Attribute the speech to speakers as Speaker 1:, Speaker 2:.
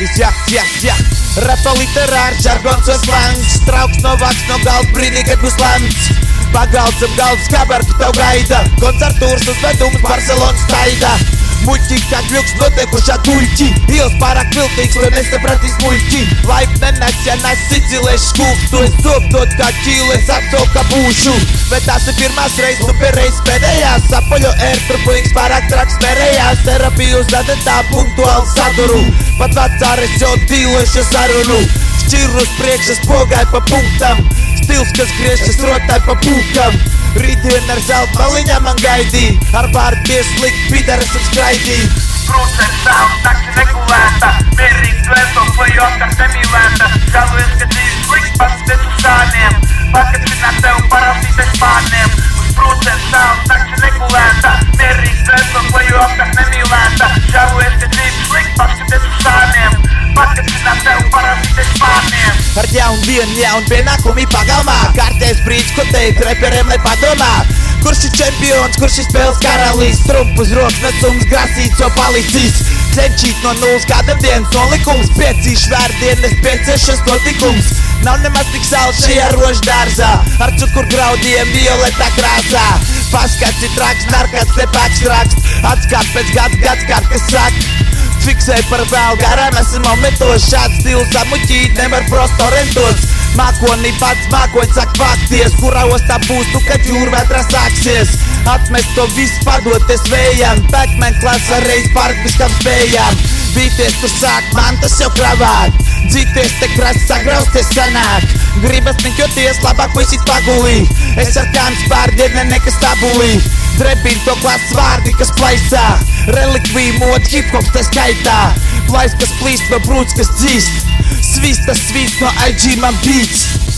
Speaker 1: Ķektis, jā, jā, jā Rapa literārs, žargons un slangs Trauks no vaks no galvas brīdī, kad būs lemts Pagalds ap galvas kabartu tev gaida Koncertūras uzvedums Barcelonas taida Muļķi, kā kļūks notiekušā tuļķi Ielas pārāk viltīgs, lai nesapratīs muļķi Laip nenes, ja nes siciliešu skūps Tu es zobdot kā ķīles, apsolu kā būšu Bet tās ir pirmās reizes, pie reizes pēdējās Apaļo ērtrupulīgs pārāk traks mērējās Terapiju uzveda tā punktuāli saduru Pat vecāres jau tīleša sarunu Šķirus priekšas pogāja pa punktam Stils, kas griežas rotāja pa pūkam. Rītdien ar zelta maliņām man gaidīja Ar vārdu pieslikt pidaras un skraidīja
Speaker 2: Brūcens stāv, taksi negulēta Mierīgi dvēsel, plējot, kas nemīlēta Žēlojies,
Speaker 1: Ar jaunu dienu, jaunu pienākumu pagalmā Kārtējs brīdis, ko teikt reperiem, lai padomā Kurš ir čempions, kurš ir spēles karalis Trumpus rokas nesums, grasīts, jo palicis Cenšīt no nulles kādam dienas nolikums Piecīšu vērdienas, pieciešas notikums Nav nemaz tik sāls šajā rožu dārzā Ar cukur graudiem violetā krāsā Paskats ir traks, narkats, nepāks traks Atskāt pēc gads, gads kārt, kas saka Fiksēj par vēl garām, esam momentos Šāds stils samuķīt, nevar prosto rentos Mākonī pats mākoņs saka fakties Kurā ostā būs tu, kad jūrvētra sāksies Atmest to visu padoties vējām. Pac-Man klasa reiz pārkviskam spējām. Bīties tur sāk, man tas jau kravāt. Dzīties te krasi sagrausties sanāk. Gribas neķoties, labāk puisis pagulī. Es ar kām spārdiena nekas tabulī Drebīn to klases vārdi, kas plaisā. Relikvija mod hip-hops tā skaitā. Plais, kas plīst no brūts, kas dzīst Svīst, tas svīst no IG man beats